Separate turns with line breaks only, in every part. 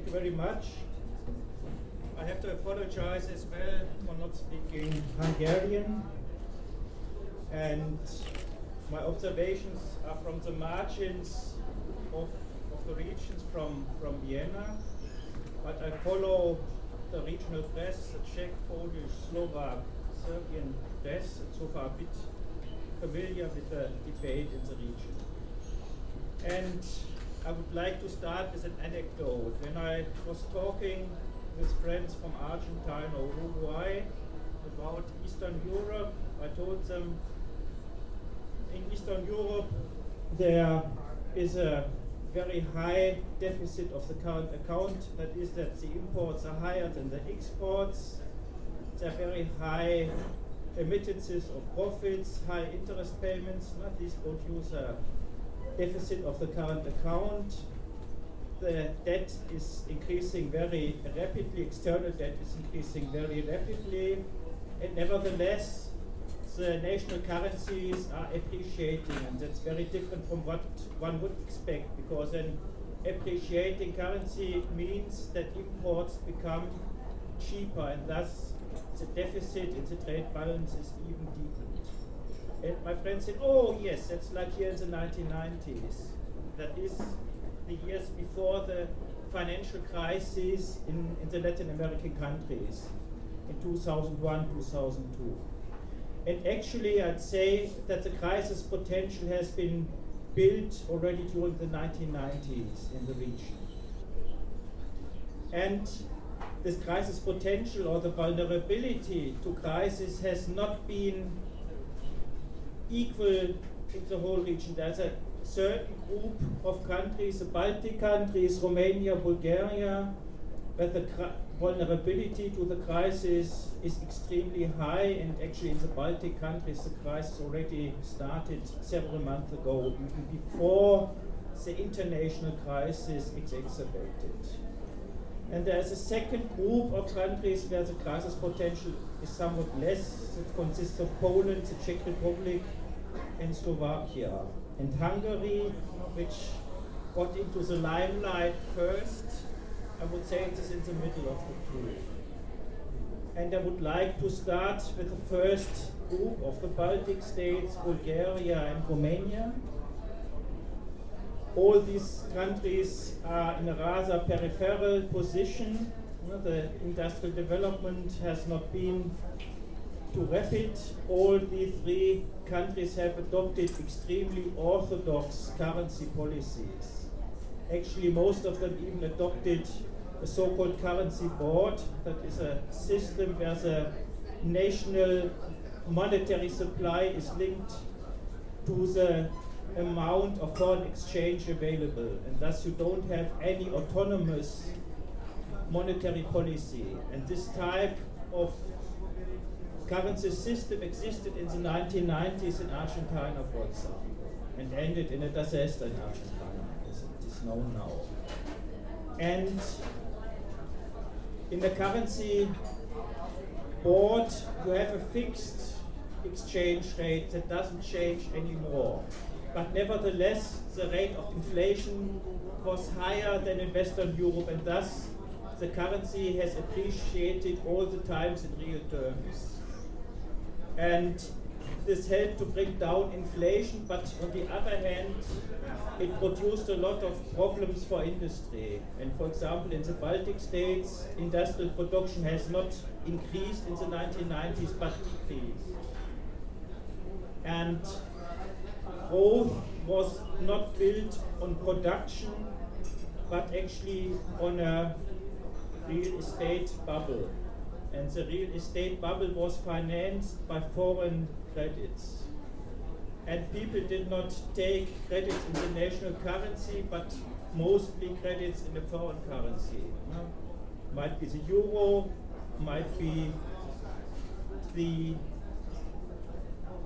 thank you very much. I have to apologize as well for not speaking Hungarian. And my observations are from the margins of, of the regions from, from Vienna. But I follow the regional press, the Czech, Polish, Slovak, Serbian press, and so far a bit familiar with the debate in the region. And I would like to start with an anecdote. When I was talking with friends from Argentina or Uruguay about Eastern Europe, I told them in Eastern Europe there is a very high deficit of the current account. That is that the imports are higher than the exports. There are very high remittances of profits, high interest payments. Not these produce deficit of the current account. The debt is increasing very rapidly, external debt is increasing very rapidly, and nevertheless, the national currencies are appreciating, and that's very different from what one would expect, because an appreciating currency means that imports become cheaper, and thus the deficit in the trade balance is even deepened. And my friend said, oh yes, that's like here in the 1990s. That is the years before the financial crisis in, in the Latin American countries in 2001, 2002. And actually, I'd say that the crisis potential has been built already during the 1990s in the region. And this crisis potential or the vulnerability to crisis has not been equal in the whole region. There's a certain group of countries, the Baltic countries, Romania, Bulgaria, where the vulnerability to the crisis is extremely high, and actually in the Baltic countries, the crisis already started several months ago, even before the international crisis exacerbated. And there's a second group of countries where the crisis potential is somewhat less. It consists of Poland, the Czech Republic, and Slovakia. And Hungary, which got into the limelight first, I would say it is in the middle of the two. And I would like to start with the first group of the Baltic states, Bulgaria and Romania. All these countries are in a rather peripheral position. the industrial development has not been too rapid. All these three countries have adopted extremely orthodox currency policies. Actually, most of them even adopted a so-called currency board, that is a system where the national monetary supply is linked to the amount of foreign exchange available, and thus you don't have any autonomous monetary policy. And this type of currency system existed in the 1990s in Argentina, for example, and ended in a disaster in Argentina, as it is known now. And in the currency board, you have a fixed exchange rate that doesn't change anymore. But nevertheless, the rate of inflation was higher than in Western Europe, and thus the currency has appreciated all the times in real terms and this helped to bring down inflation, but on the other hand, it produced a lot of problems for industry. And for example, in the Baltic states, industrial production has not increased in the 1990s, but decreased. And growth was not built on production, but actually on a real estate bubble and the real estate bubble was financed by foreign credits. And people did not take credits in the national currency, but mostly credits in the foreign currency. Might be the euro, might be the,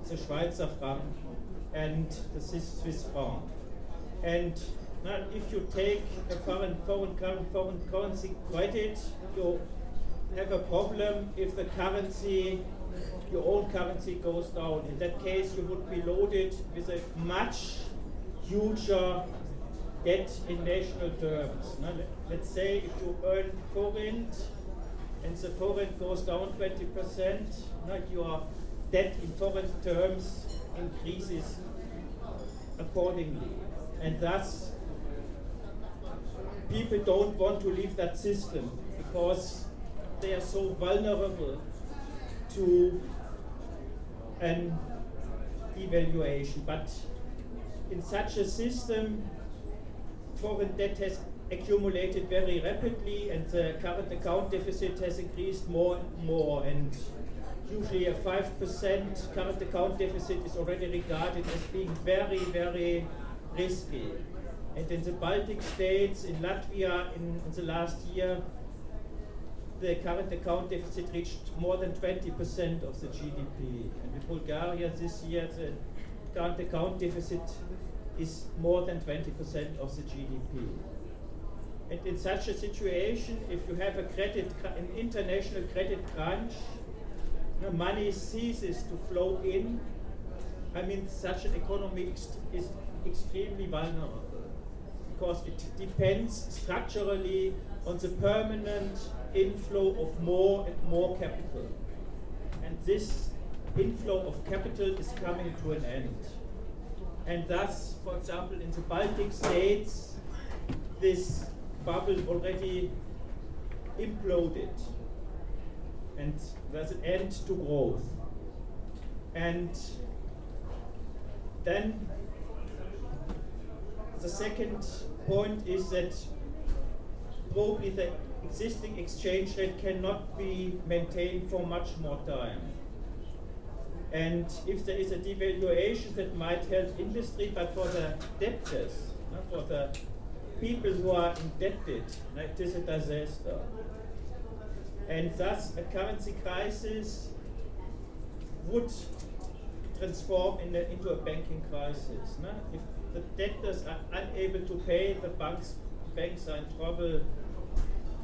the Schweizer franc, and the Swiss franc. And if you take a foreign, foreign, foreign currency credit, you have a problem if the currency, your own currency goes down. In that case, you would be loaded with a much huger debt in national terms. Now, let's say if you earn forint and the forint goes down 20%, now your debt in forint terms increases accordingly. And thus, people don't want to leave that system because they are so vulnerable to an devaluation. But in such a system, foreign debt has accumulated very rapidly and the current account deficit has increased more and more. And usually a 5% current account deficit is already regarded as being very, very risky. And in the Baltic states, in Latvia, in, in the last year, the current account deficit reached more than 20% of the GDP. And in Bulgaria this year, the current account deficit is more than 20% of the GDP. And in such a situation, if you have a credit, an international credit crunch, the money ceases to flow in. I mean, such an economy is extremely vulnerable because it depends structurally on the permanent inflow of more and more capital. And this inflow of capital is coming to an end. And thus, for example, in the Baltic states, this bubble already imploded. And there's an end to growth. And then the second point is that probably the existing exchange rate cannot be maintained for much more time. And if there is a devaluation that might help industry, but for the debtors, not for the people who are indebted, it is a disaster. And thus a currency crisis would transform in a, into a banking crisis. No? If the debtors are unable to pay, the banks, banks are in trouble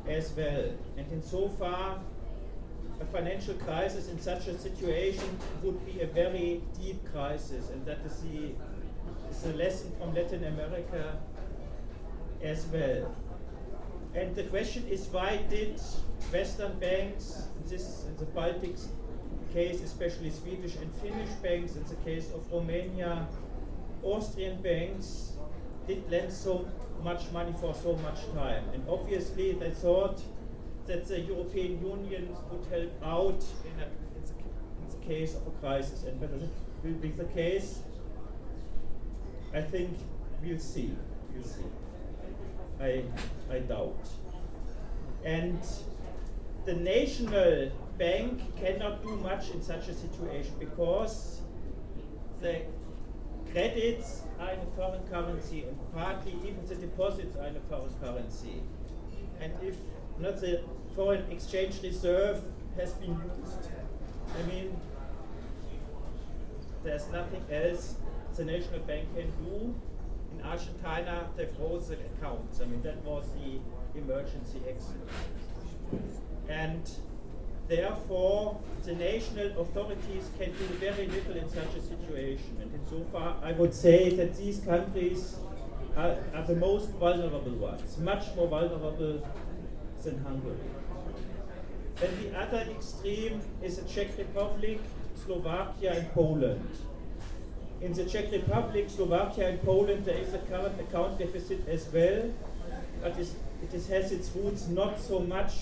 as well. And in so far, a financial crisis in such a situation would be a very deep crisis, and that is the, is a lesson from Latin America as well. And the question is why did Western banks, this in the Baltic case, especially Swedish and Finnish banks, in the case of Romania, Austrian banks, did lend so much money for so much time. And obviously they thought that the European Union would help out in, a, in, the, in the case of a crisis. And whether that will be the case, I think we'll see. We'll see. I, I doubt. And the national bank cannot do much in such a situation because the credits a foreign currency and partly even the deposits are in a foreign currency. And if not the foreign exchange reserve has been used, I mean, there's nothing else the national bank can do. In Argentina, they froze the accounts. I mean, that was the emergency exit. And therefore, the national authorities can do very little in such a situation. And in so far, I would say that these countries are, are the most vulnerable ones, much more vulnerable than Hungary. Then the other extreme is the Czech Republic, Slovakia, and Poland. In the Czech Republic, Slovakia, and Poland, there is a current account deficit as well, but it has its roots not so much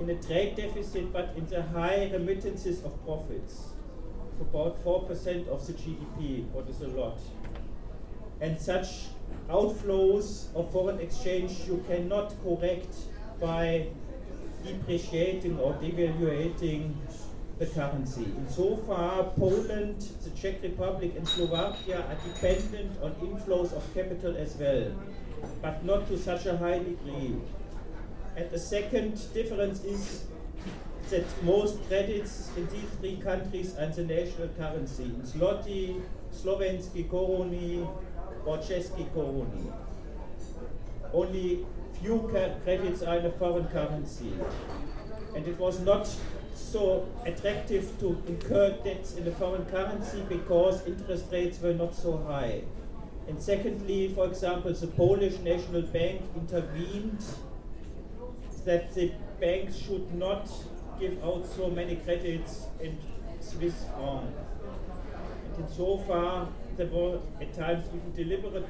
in a trade deficit, but in the high remittances of profits, about 4% of the GDP, what is a lot. And such outflows of foreign exchange you cannot correct by depreciating or devaluating the currency. In so far, Poland, the Czech Republic, and Slovakia are dependent on inflows of capital as well, but not to such a high degree. And the second difference is that most credits in these three countries are the national currency, in zloty, Slovensky koruny, or. Only few credits are in a foreign currency. And it was not so attractive to incur debts in a foreign currency because interest rates were not so high. And secondly, for example, the Polish National Bank intervened that the banks should not give out so many credits in Swiss franc. And so far, there were at times even deliberate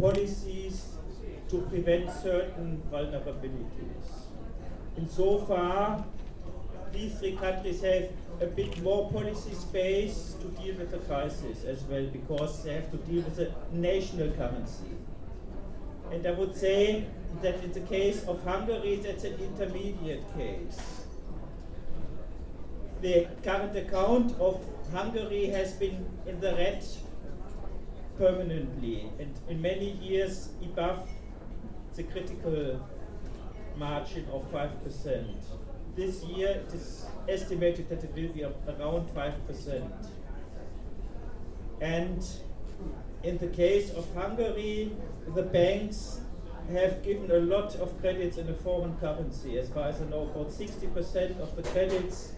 policies to prevent certain vulnerabilities. And so far, these three countries have a bit more policy space to deal with the crisis as well because they have to deal with the national currency. And I would say that in the case of Hungary, that's an intermediate case. The current account of Hungary has been in the red permanently and in many years above the critical margin of 5%. This year it is estimated that it will be around 5%. And in the case of Hungary, the banks have given a lot of credits in a foreign currency. As far as I know, about 60% of the credits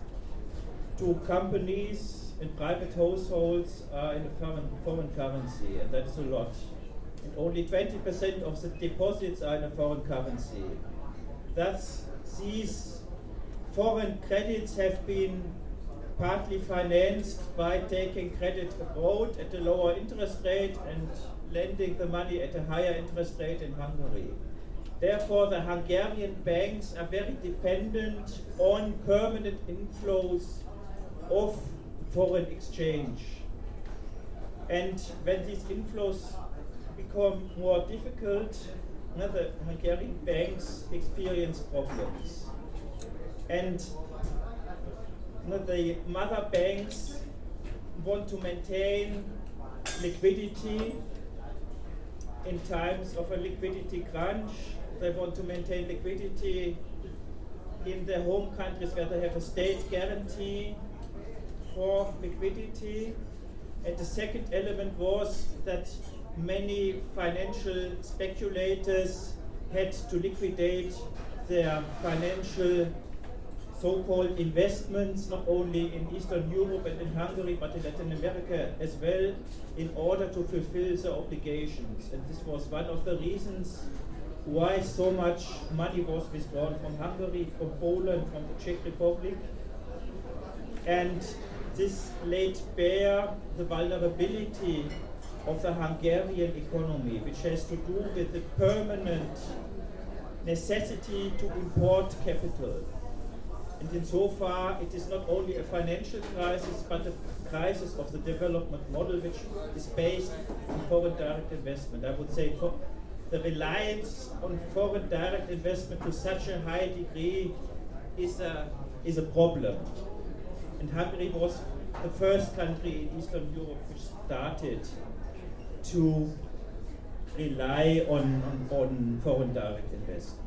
to companies and private households are in a foreign, foreign currency, and that's a lot. And only 20% of the deposits are in a foreign currency. Thus, these foreign credits have been partly financed by taking credit abroad at a lower interest rate and lending the money at a higher interest rate in Hungary. Therefore, the Hungarian banks are very dependent on permanent inflows of foreign exchange. And when these inflows become more difficult, the Hungarian banks experience problems. And the mother banks want to maintain liquidity in times of a liquidity crunch. They want to maintain liquidity in their home countries where they have a state guarantee for liquidity. And the second element was that many financial speculators had to liquidate their financial so-called investments, not only in Eastern Europe and in Hungary, but in Latin America as well, in order to fulfill the obligations. And this was one of the reasons why so much money was withdrawn from Hungary, from Poland, from the Czech Republic. And this laid bare the vulnerability of the Hungarian economy, which has to do with the permanent necessity to import capital. And insofar, it is not only a financial crisis, but a crisis of the development model, which is based on foreign direct investment. I would say the reliance on foreign direct investment to such a high degree is a, is a problem. And Hungary was the first country in Eastern Europe which started to rely on, on foreign direct investment.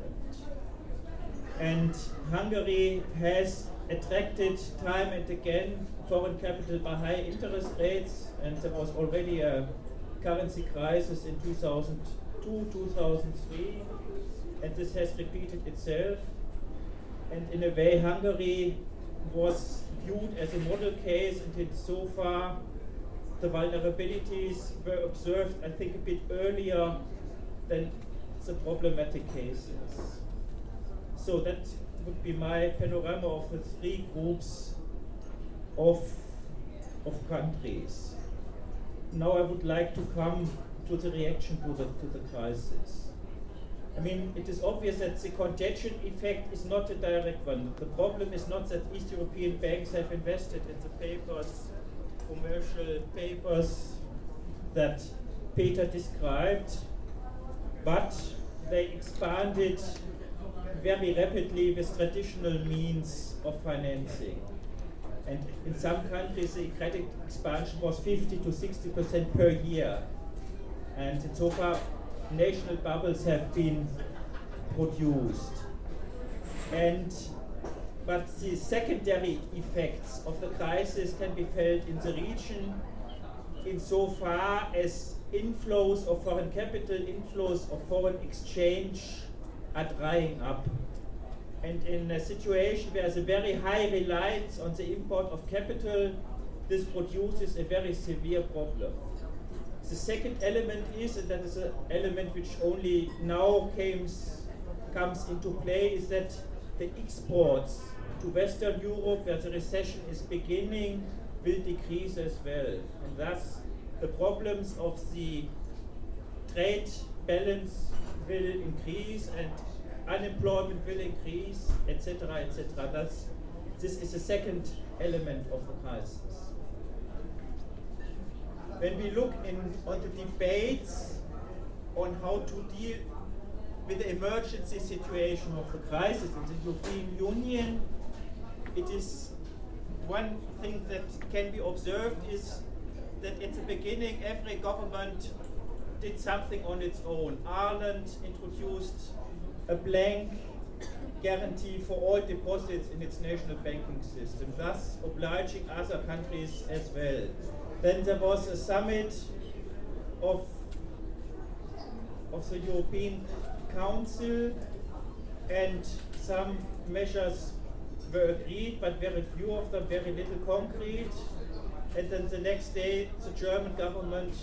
And Hungary has attracted time and again foreign capital by high interest rates, and there was already a currency crisis in 2002, 2003, and this has repeated itself. And in a way, Hungary was viewed as a model case, and so far the vulnerabilities were observed, I think, a bit earlier than the problematic cases. So that would be my panorama of the three groups of, of countries. Now I would like to come to the reaction to the, to the crisis. I mean, it is obvious that the contagion effect is not a direct one. The problem is not that East European banks have invested in the papers, commercial papers that Peter described, but they expanded very rapidly with traditional means of financing. And in some countries, the credit expansion was 50 to 60% per year. And so far, national bubbles have been produced. And but the secondary effects of the crisis can be felt in the region insofar as inflows of foreign capital, inflows of foreign exchange are drying up. And in a situation where a very high reliance on the import of capital, this produces a very severe problem. The second element is, and that is an element which only now comes, comes into play, is that the exports to Western Europe, where the recession is beginning, will decrease as well. And thus, the problems of the trade balance will increase and unemployment will increase, etc., etc. That's this is the second element of the crisis. When we look in, on the debates on how to deal with the emergency situation of the crisis in the European Union, it is one thing that can be observed is that at the beginning every government did something on its own. Ireland introduced a blank guarantee for all deposits in its national banking system, thus obliging other countries as well. Then there was a summit of, of the European Council and some measures were agreed, but very few of them, very little concrete. And then the next day, the German government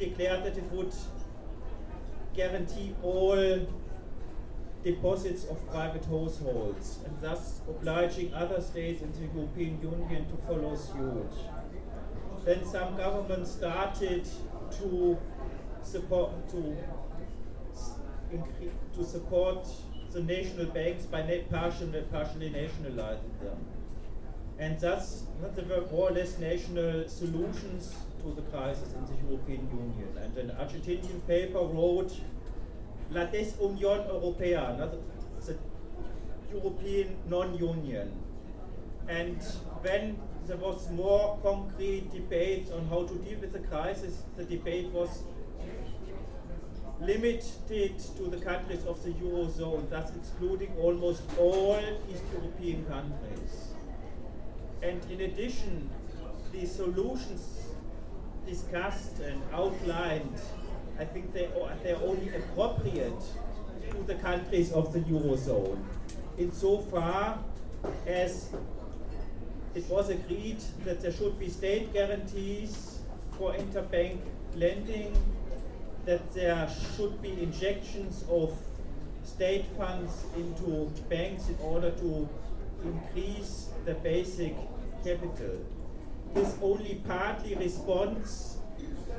declared that it would guarantee all deposits of private households and thus obliging other states in the European Union to follow suit. Then some governments started to support to to support the national banks by partially, partially nationalizing them. And thus there were more or less national solutions to the crisis in the European Union. And an Argentinian paper wrote la desunión europea, the European non-union. And when there was more concrete debate on how to deal with the crisis, the debate was limited to the countries of the Eurozone, thus excluding almost all East European countries. And in addition, the solutions discussed and outlined I think they are, they're only appropriate to the countries of the Eurozone. Insofar as it was agreed that there should be state guarantees for interbank lending, that there should be injections of state funds into banks in order to increase the basic capital. This only partly responds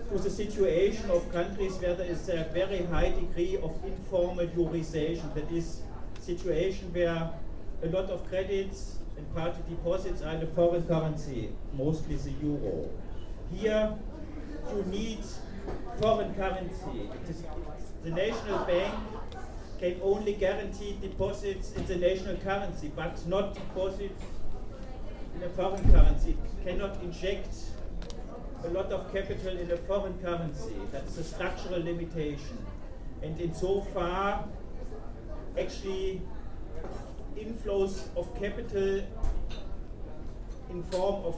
to the situation of countries where there is a very high degree of informal eurization, that is, situation where a lot of credits and party deposits are in a foreign currency, mostly the euro. Here, you need foreign currency. the national bank can only guarantee deposits in the national currency, but not deposits in a foreign currency. Cannot inject a lot of capital in a foreign currency. That's a structural limitation. And in so far, actually, inflows of capital in form of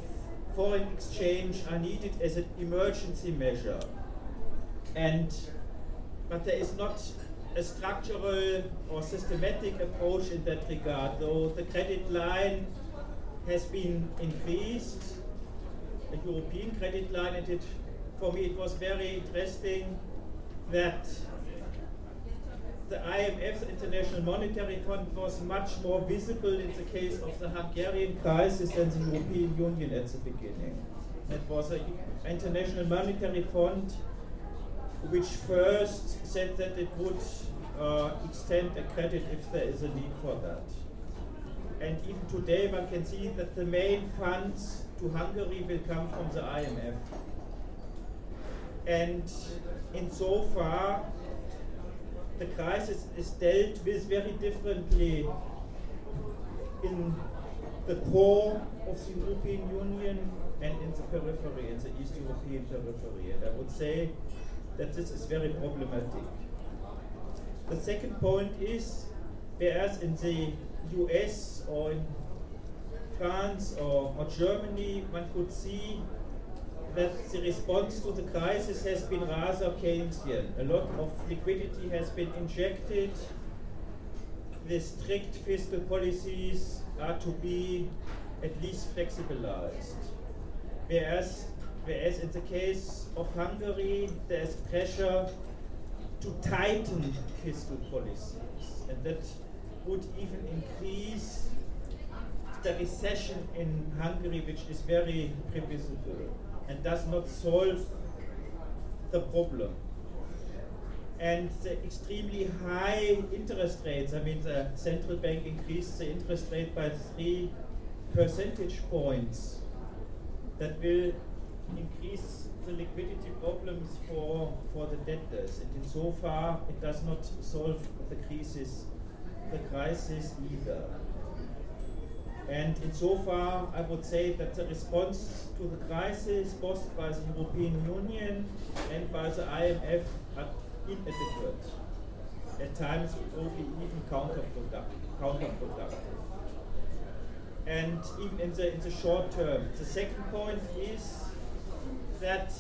foreign exchange are needed as an emergency measure. And but there is not a structural or systematic approach in that regard, though the credit line has been increased a European credit line, and it, for me it was very interesting that the IMF's International Monetary Fund was much more visible in the case of the Hungarian crisis than the European Union at the beginning. It was an International Monetary Fund which first said that it would uh, extend a credit if there is a need for that. And even today one can see that the main funds to Hungary will come from the IMF. And in so far, the crisis is dealt with very differently in the core of the European Union and in the periphery, in the East European periphery. And I would say that this is very problematic. The second point is, whereas in the US or in France or, or Germany, one could see that the response to the crisis has been rather Keynesian. A lot of liquidity has been injected. The strict fiscal policies are to be at least flexibilized. Whereas whereas in the case of Hungary, there's pressure to tighten fiscal policies, and that would even increase the recession in Hungary, which is very previsible and does not solve the problem. And the extremely high interest rates, I mean, the central bank increased the interest rate by three percentage points. That will increase the liquidity problems for, for the debtors. And in so far, it does not solve the crisis, the crisis either. And insofar, I would say that the response to the crisis, both by the European Union and by the IMF, are inadequate. At times, probably even counterproductive. counterproductive. And even in the, in the short term. The second point is that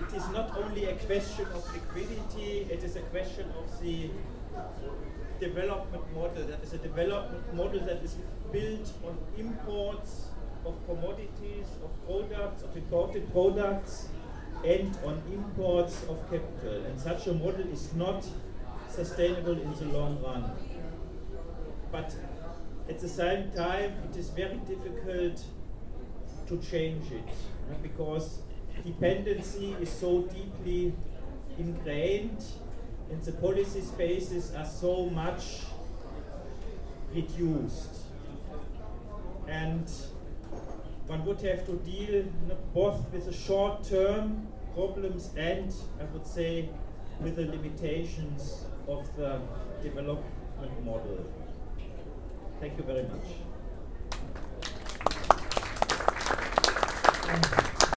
it is not only a question of liquidity, it is a question of the development model. That is a development model that is built on imports of commodities, of products, of imported products, and on imports of capital. And such a model is not sustainable in the long run. But at the same time, it is very difficult to change it because dependency is so deeply ingrained and the policy spaces are so much reduced. And one would have to deal both with the short term problems and, I would say, with the limitations of the development model. Thank you very much.